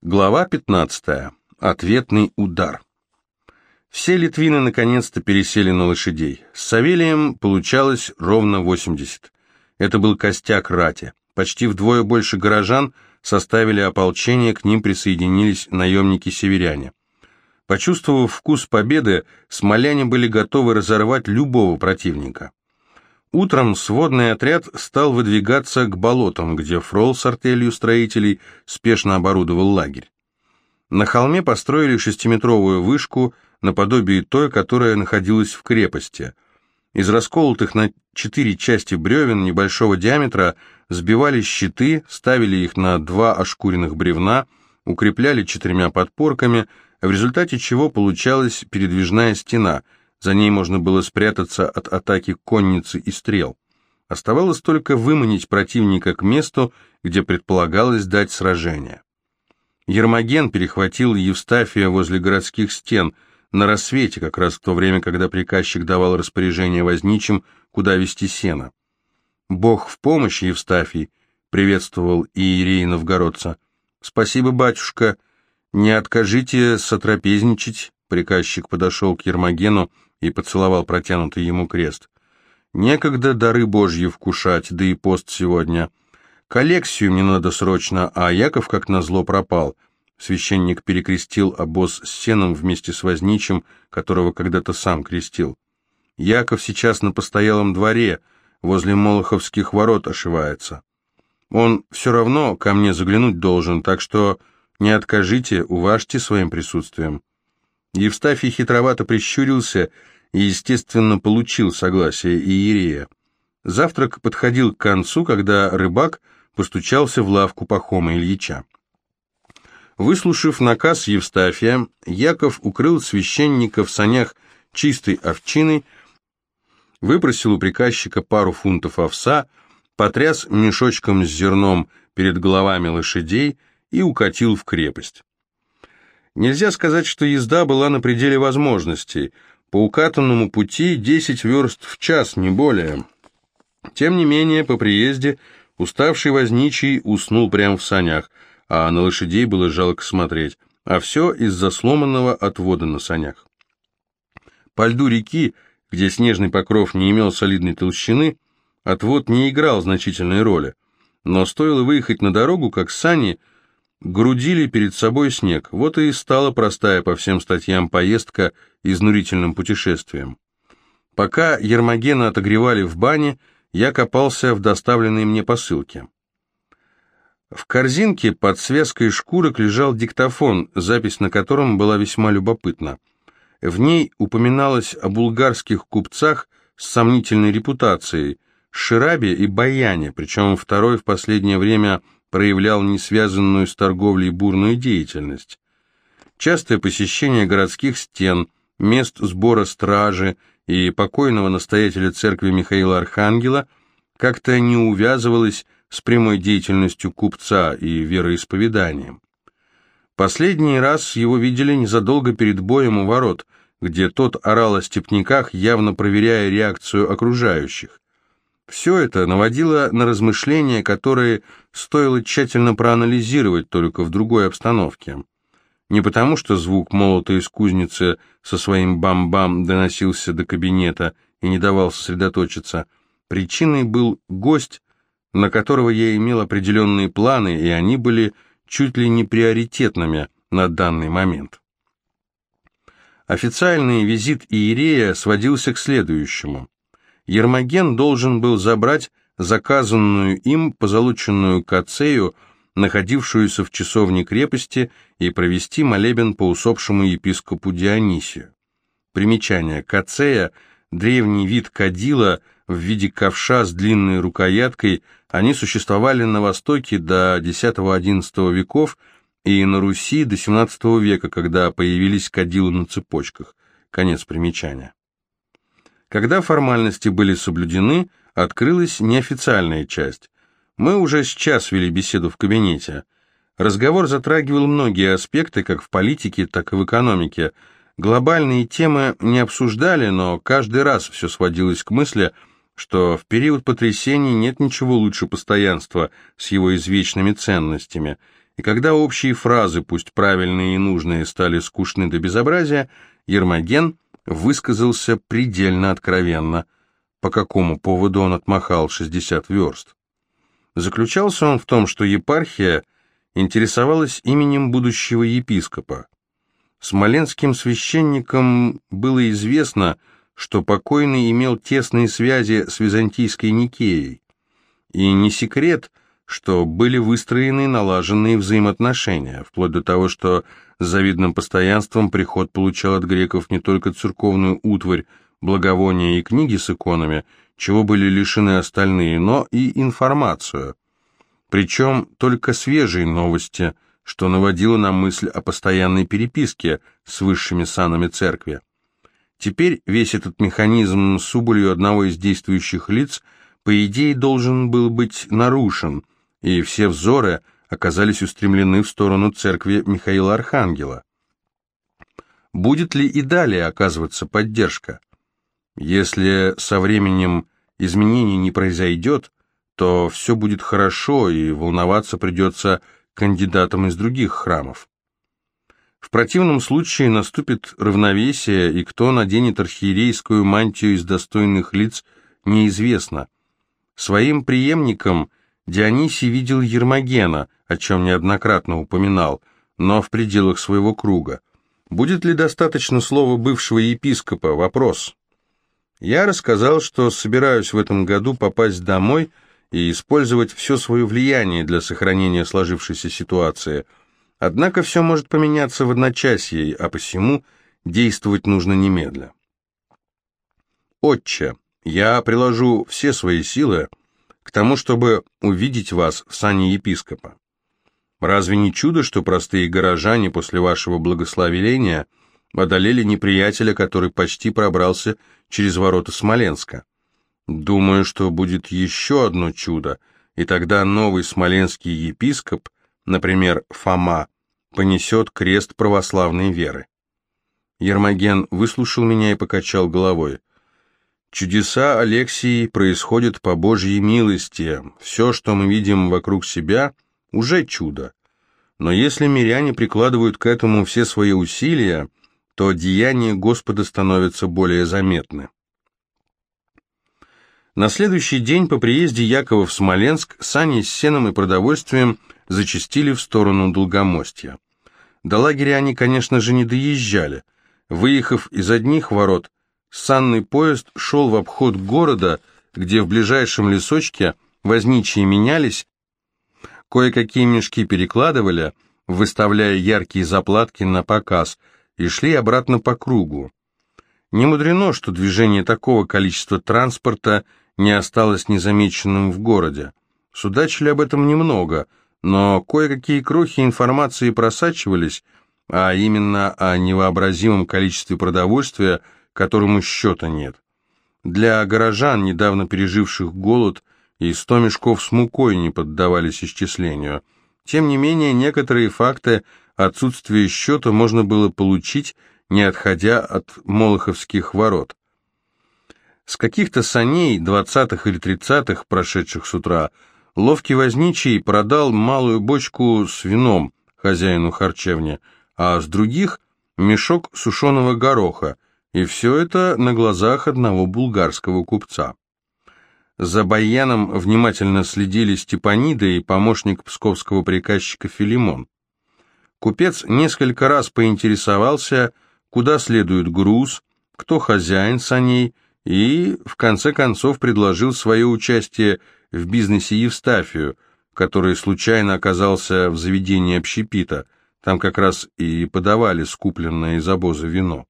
Глава 15. Ответный удар. Все литвины наконец-то пересели на лошадей. С Савелием получалось ровно 80. Это был костяк рати. Почти вдвое больше горожан составили ополчение, к ним присоединились наемники-северяне. Почувствовав вкус победы, смоляне были готовы разорвать любого противника. Утром сводный отряд стал выдвигаться к болотам, где Фрол с артелью строителей спешно оборудовал лагерь. На холме построили шестиметровую вышку, наподобие той, которая находилась в крепости. Из расколотых на четыре части бревен небольшого диаметра сбивали щиты, ставили их на два ошкуренных бревна, укрепляли четырьмя подпорками, в результате чего получалась передвижная стена – за ней можно было спрятаться от атаки конницы и стрел. Оставалось только выманить противника к месту, где предполагалось дать сражение. Ермоген перехватил Евстафия возле городских стен, на рассвете, как раз в то время, когда приказчик давал распоряжение возничим, куда вести сено. «Бог в помощь, Евстафий!» — приветствовал Иерей Новгородца. «Спасибо, батюшка. Не откажите сотрапезничать». Приказчик подошел к Ермогену и поцеловал протянутый ему крест. «Некогда дары Божьи вкушать, да и пост сегодня. Коллекцию мне надо срочно, а Яков, как назло, пропал». Священник перекрестил обоз с сеном вместе с возничим, которого когда-то сам крестил. Яков сейчас на постоялом дворе, возле Молоховских ворот ошивается. Он все равно ко мне заглянуть должен, так что не откажите, уважьте своим присутствием. Евстафий хитровато прищурился и, естественно, получил согласие Иерея. Завтрак подходил к концу, когда рыбак постучался в лавку Пахома Ильича. Выслушав наказ Евстафия, Яков укрыл священника в санях чистой овчиной, выпросил у приказчика пару фунтов овса, потряс мешочком с зерном перед головами лошадей и укатил в крепость. Нельзя сказать, что езда была на пределе возможностей. По укатанному пути 10 верст в час, не более. Тем не менее, по приезде уставший возничий уснул прямо в санях, а на лошадей было жалко смотреть, а все из-за сломанного отвода на санях. По льду реки, где снежный покров не имел солидной толщины, отвод не играл значительной роли, но стоило выехать на дорогу, как сани – грудили перед собой снег. Вот и стала простая по всем статьям поездка изнурительным путешествием. Пока Ермогена отогревали в бане, я копался в доставленной мне посылке. В корзинке под связкой шкурок лежал диктофон, запись на котором была весьма любопытна. В ней упоминалось о булгарских купцах с сомнительной репутацией, Ширабе и Баяне, причем второй в последнее время – проявлял несвязанную с торговлей бурную деятельность. Частое посещение городских стен, мест сбора стражи и покойного настоятеля церкви Михаила Архангела как-то не увязывалось с прямой деятельностью купца и вероисповеданием. Последний раз его видели незадолго перед боем у ворот, где тот орал о степняках, явно проверяя реакцию окружающих. Все это наводило на размышления, которые стоило тщательно проанализировать только в другой обстановке. Не потому, что звук молота из кузницы со своим бам-бам доносился до кабинета и не давал сосредоточиться. Причиной был гость, на которого я имел определенные планы, и они были чуть ли не приоритетными на данный момент. Официальный визит Иерея сводился к следующему. Ермоген должен был забрать заказанную им позолоченную кацею, находившуюся в часовне крепости, и провести молебен по усопшему епископу Дионисию. Примечание. Кацея – древний вид кадила в виде ковша с длинной рукояткой, они существовали на Востоке до X-XI веков и на Руси до XVII века, когда появились кадилы на цепочках. Конец примечания. Когда формальности были соблюдены, открылась неофициальная часть. Мы уже сейчас вели беседу в кабинете. Разговор затрагивал многие аспекты, как в политике, так и в экономике. Глобальные темы не обсуждали, но каждый раз все сводилось к мысли, что в период потрясений нет ничего лучше постоянства с его извечными ценностями. И когда общие фразы, пусть правильные и нужные, стали скучны до безобразия, Ермоген высказался предельно откровенно, по какому поводу он отмахал 60 верст. Заключался он в том, что епархия интересовалась именем будущего епископа. Смоленским священникам было известно, что покойный имел тесные связи с византийской Никеей. И не секрет, что были выстроены налаженные взаимоотношения, вплоть до того, что с завидным постоянством приход получал от греков не только церковную утварь, благовония и книги с иконами, чего были лишены остальные, но и информацию. Причем только свежие новости, что наводило на мысль о постоянной переписке с высшими санами церкви. Теперь весь этот механизм с убылью одного из действующих лиц, по идее, должен был быть нарушен – и все взоры оказались устремлены в сторону церкви Михаила Архангела. Будет ли и далее оказываться поддержка? Если со временем изменений не произойдет, то все будет хорошо, и волноваться придется кандидатам из других храмов. В противном случае наступит равновесие, и кто наденет архиерейскую мантию из достойных лиц, неизвестно. Своим преемником Дионисий видел Ермогена, о чем неоднократно упоминал, но в пределах своего круга. Будет ли достаточно слова бывшего епископа? Вопрос. Я рассказал, что собираюсь в этом году попасть домой и использовать все свое влияние для сохранения сложившейся ситуации. Однако все может поменяться в одночасье, а посему действовать нужно немедля. «Отче, я приложу все свои силы, к тому, чтобы увидеть вас в сане епископа. Разве не чудо, что простые горожане после вашего благословения одолели неприятеля, который почти пробрался через ворота Смоленска? Думаю, что будет еще одно чудо, и тогда новый смоленский епископ, например, Фома, понесет крест православной веры. Ермоген выслушал меня и покачал головой. Чудеса Алексии происходят по Божьей милости. Все, что мы видим вокруг себя, уже чудо. Но если миряне прикладывают к этому все свои усилия, то деяния Господа становятся более заметны. На следующий день по приезде Якова в Смоленск сани с сеном и продовольствием зачастили в сторону Долгомостья. До лагеря они, конечно же, не доезжали. Выехав из одних ворот, Санный поезд шел в обход города, где в ближайшем лесочке возничие менялись, кое-какие мешки перекладывали, выставляя яркие заплатки на показ, и шли обратно по кругу. Не мудрено, что движение такого количества транспорта не осталось незамеченным в городе. Судачили об этом немного, но кое-какие крохи информации просачивались, а именно о невообразимом количестве продовольствия – которому счета нет. Для горожан, недавно переживших голод, и сто мешков с мукой не поддавались исчислению. Тем не менее, некоторые факты отсутствия счета можно было получить, не отходя от Молоховских ворот. С каких-то саней, двадцатых или тридцатых, прошедших с утра, ловкий возничий продал малую бочку с вином хозяину харчевни, а с других – мешок сушеного гороха – и все это на глазах одного булгарского купца. За Баяном внимательно следили Степанида и помощник псковского приказчика Филимон. Купец несколько раз поинтересовался, куда следует груз, кто хозяин саней, и в конце концов предложил свое участие в бизнесе Евстафию, который случайно оказался в заведении общепита, там как раз и подавали скупленное из обоза вино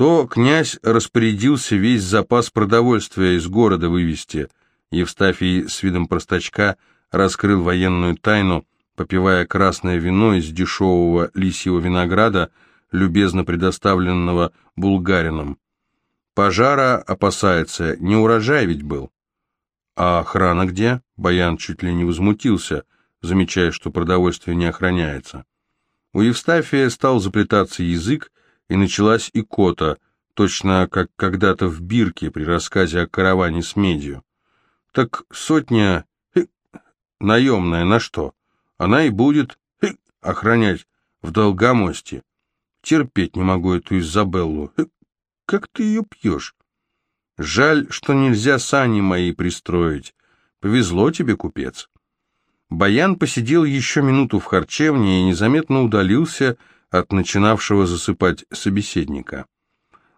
то князь распорядился весь запас продовольствия из города вывести. Евстафий с видом простачка раскрыл военную тайну, попивая красное вино из дешевого лисьего винограда, любезно предоставленного булгарином. Пожара опасается, не урожай ведь был. А охрана где? Баян чуть ли не возмутился, замечая, что продовольствие не охраняется. У Евстафия стал заплетаться язык, и началась икота, точно как когда-то в Бирке при рассказе о караване с медью. Так сотня... Э, наемная на что? она и будет хы, охранять в Долгомосте. Терпеть не могу эту Изабеллу. Хы, как ты ее пьешь? Жаль, что нельзя сани мои пристроить. Повезло тебе, купец. Баян посидел еще минуту в харчевне и незаметно удалился от начинавшего засыпать собеседника.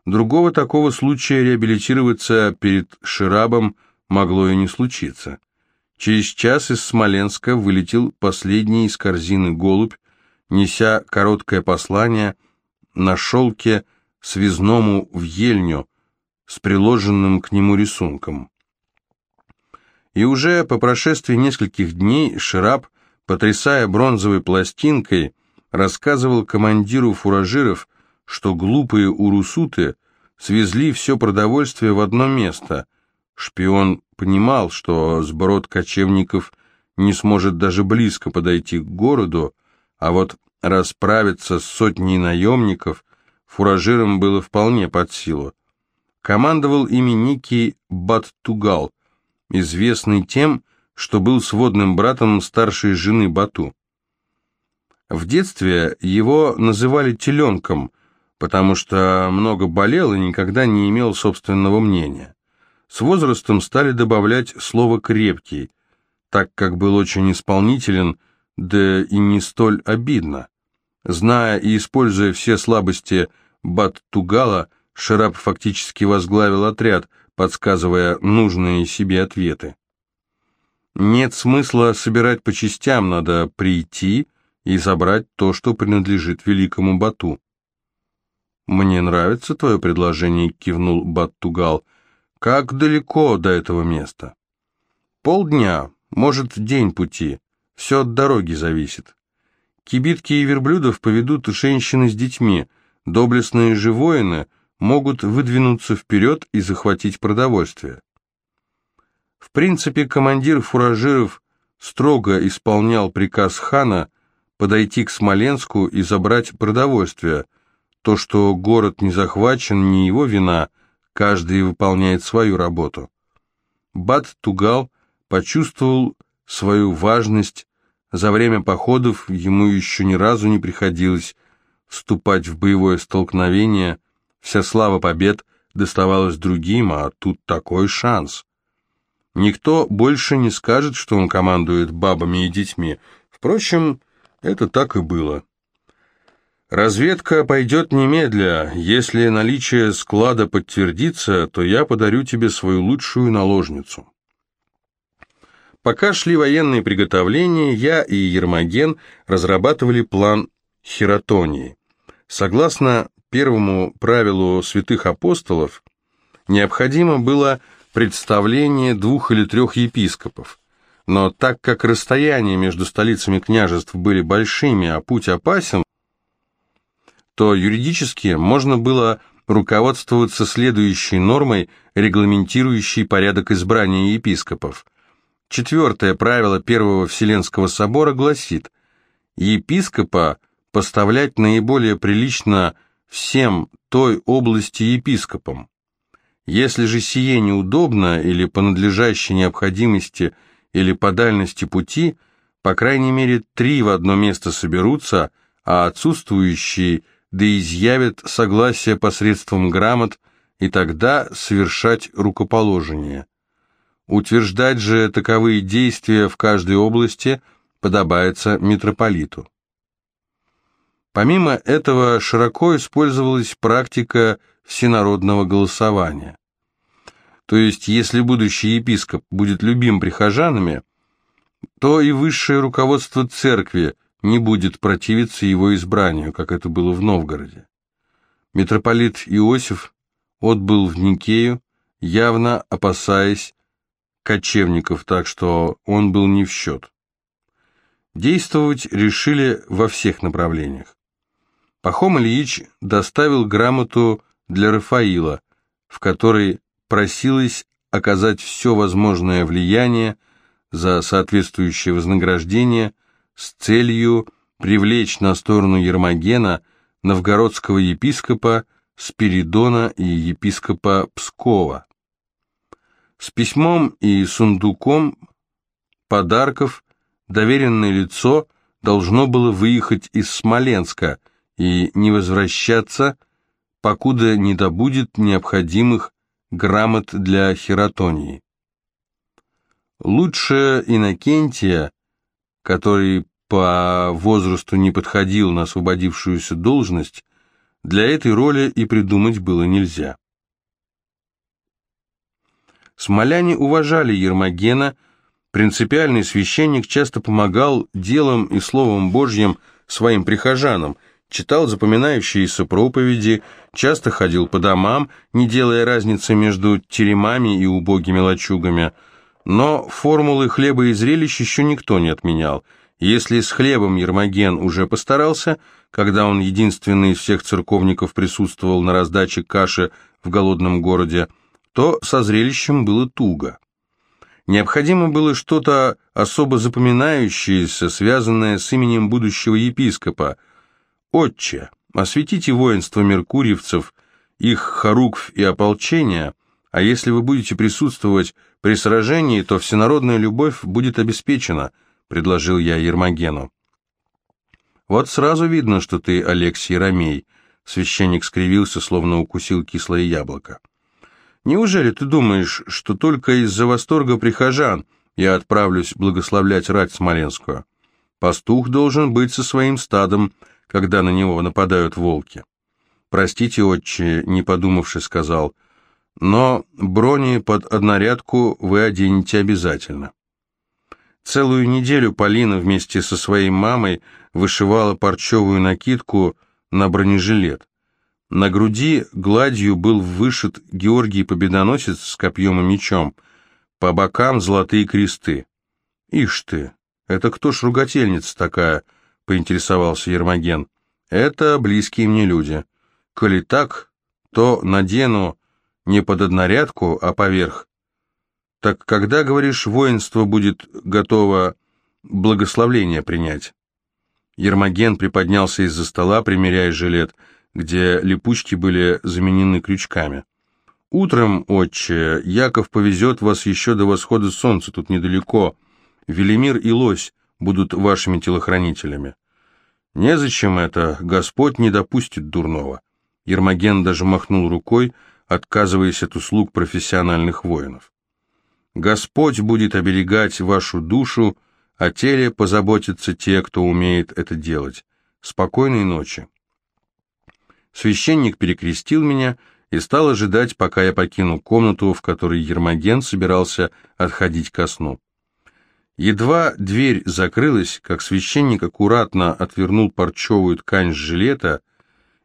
Другого такого случая реабилитироваться перед Ширабом могло и не случиться. Через час из Смоленска вылетел последний из корзины голубь, неся короткое послание на шелке связному в ельню с приложенным к нему рисунком. И уже по прошествии нескольких дней Шираб, потрясая бронзовой пластинкой, рассказывал командиру фуражиров, что глупые урусуты свезли все продовольствие в одно место. Шпион понимал, что сброд кочевников не сможет даже близко подойти к городу, а вот расправиться с сотней наемников фуражирам было вполне под силу. Командовал ими некий Баттугал, известный тем, что был сводным братом старшей жены Бату. В детстве его называли «теленком», потому что много болел и никогда не имел собственного мнения. С возрастом стали добавлять слово «крепкий», так как был очень исполнителен, да и не столь обидно. Зная и используя все слабости Бат-Тугала, Шарап фактически возглавил отряд, подсказывая нужные себе ответы. Нет смысла собирать по частям, надо прийти и забрать то, что принадлежит великому Бату. «Мне нравится твое предложение», — кивнул Баттугал. «Как далеко до этого места?» «Полдня, может, день пути. Все от дороги зависит. Кибитки и верблюдов поведут женщины с детьми. Доблестные же воины могут выдвинуться вперед и захватить продовольствие». В принципе, командир фуражиров строго исполнял приказ хана подойти к Смоленску и забрать продовольствие — то, что город не захвачен, не его вина, каждый выполняет свою работу. Бат Тугал почувствовал свою важность, за время походов ему еще ни разу не приходилось вступать в боевое столкновение, вся слава побед доставалась другим, а тут такой шанс. Никто больше не скажет, что он командует бабами и детьми. Впрочем, это так и было. Разведка пойдет немедля. Если наличие склада подтвердится, то я подарю тебе свою лучшую наложницу. Пока шли военные приготовления, я и Ермоген разрабатывали план хиротонии. Согласно первому правилу святых апостолов, необходимо было представление двух или трех епископов. Но так как расстояния между столицами княжеств были большими, а путь опасен, то юридически можно было руководствоваться следующей нормой, регламентирующей порядок избрания епископов. Четвертое правило Первого Вселенского собора гласит «Епископа поставлять наиболее прилично всем той области епископом. Если же сие неудобно или по надлежащей необходимости или по дальности пути, по крайней мере три в одно место соберутся, а отсутствующие да изъявят согласие посредством грамот, и тогда совершать рукоположение. Утверждать же таковые действия в каждой области подобается митрополиту. Помимо этого широко использовалась практика всенародного голосования. То есть, если будущий епископ будет любим прихожанами, то и высшее руководство церкви не будет противиться его избранию, как это было в Новгороде. Митрополит Иосиф отбыл в Никею, явно опасаясь кочевников, так что он был не в счет. Действовать решили во всех направлениях. Пахом Ильич доставил грамоту для Рафаила, в которой просилось оказать все возможное влияние за соответствующее вознаграждение с целью привлечь на сторону Ермогена новгородского епископа Спиридона и епископа Пскова. С письмом и сундуком подарков доверенное лицо должно было выехать из Смоленска и не возвращаться, покуда не добудет необходимых грамот для хератонии. Лучше Иннокентия, который по возрасту не подходил на освободившуюся должность, для этой роли и придумать было нельзя. Смоляне уважали Ермогена, принципиальный священник часто помогал делом и словом Божьим своим прихожанам, читал запоминающиеся проповеди, часто ходил по домам, не делая разницы между теремами и убогими лачугами, но формулы хлеба и зрелищ еще никто не отменял. Если с хлебом Ермоген уже постарался, когда он единственный из всех церковников присутствовал на раздаче каши в голодном городе, то со зрелищем было туго. Необходимо было что-то особо запоминающееся, связанное с именем будущего епископа. «Отче, осветите воинство меркурьевцев, их хоруквь и ополчение, а если вы будете присутствовать при сражении, то всенародная любовь будет обеспечена», — предложил я Ермогену. «Вот сразу видно, что ты Алексей Ромей», — священник скривился, словно укусил кислое яблоко. Неужели ты думаешь, что только из-за восторга прихожан я отправлюсь благословлять рать Смоленскую? Пастух должен быть со своим стадом, когда на него нападают волки. Простите, отче, не подумавши, сказал, но брони под однорядку вы оденете обязательно. Целую неделю Полина вместе со своей мамой вышивала парчевую накидку на бронежилет. На груди гладью был вышит Георгий Победоносец с копьем и мечом, по бокам золотые кресты. «Ишь ты, это кто ж ругательница такая?» — поинтересовался Ермоген. «Это близкие мне люди. Коли так, то надену не под однорядку, а поверх. Так когда, говоришь, воинство будет готово благословление принять?» Ермоген приподнялся из-за стола, примеряя жилет — где липучки были заменены крючками. «Утром, отче, Яков повезет вас еще до восхода солнца, тут недалеко. Велимир и Лось будут вашими телохранителями». «Незачем это, Господь не допустит дурного». Ермоген даже махнул рукой, отказываясь от услуг профессиональных воинов. «Господь будет оберегать вашу душу, о теле позаботятся те, кто умеет это делать. Спокойной ночи». Священник перекрестил меня и стал ожидать, пока я покину комнату, в которой Ермоген собирался отходить ко сну. Едва дверь закрылась, как священник аккуратно отвернул парчевую ткань с жилета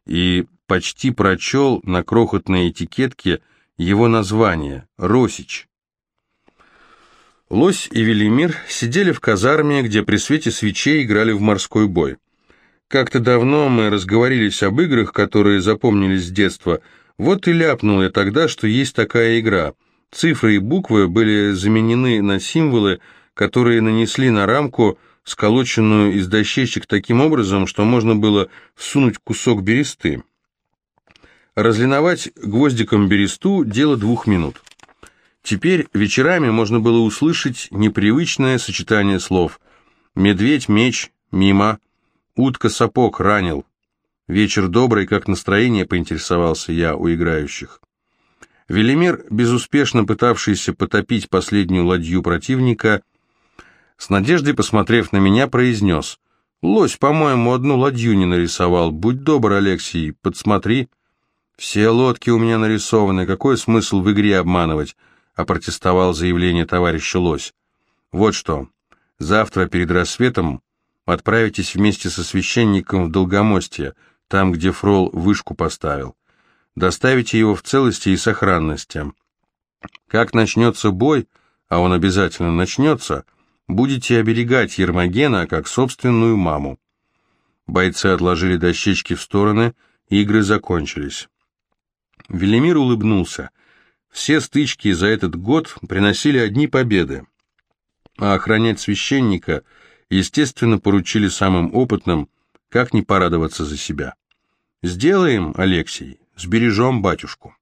и почти прочел на крохотной этикетке его название — «Росич». Лось и Велимир сидели в казарме, где при свете свечей играли в морской бой. Как-то давно мы разговорились об играх, которые запомнились с детства. Вот и ляпнул я тогда, что есть такая игра. Цифры и буквы были заменены на символы, которые нанесли на рамку, сколоченную из дощечек таким образом, что можно было всунуть кусок бересты. Разлиновать гвоздиком бересту – дело двух минут. Теперь вечерами можно было услышать непривычное сочетание слов «медведь, меч, мимо», Утка сапог ранил. Вечер добрый, как настроение, поинтересовался я у играющих. Велимир, безуспешно пытавшийся потопить последнюю ладью противника, с надеждой, посмотрев на меня, произнес. «Лось, по-моему, одну ладью не нарисовал. Будь добр, Алексей, подсмотри». «Все лодки у меня нарисованы. Какой смысл в игре обманывать?» — опротестовал заявление товарища Лось. «Вот что. Завтра перед рассветом Отправитесь вместе со священником в Долгомостье, там, где Фрол вышку поставил. Доставите его в целости и сохранности. Как начнется бой, а он обязательно начнется, будете оберегать Ермогена как собственную маму. Бойцы отложили дощечки в стороны, игры закончились. Велимир улыбнулся. Все стычки за этот год приносили одни победы. А охранять священника – естественно, поручили самым опытным, как не порадоваться за себя. «Сделаем, Алексей, сбережем батюшку».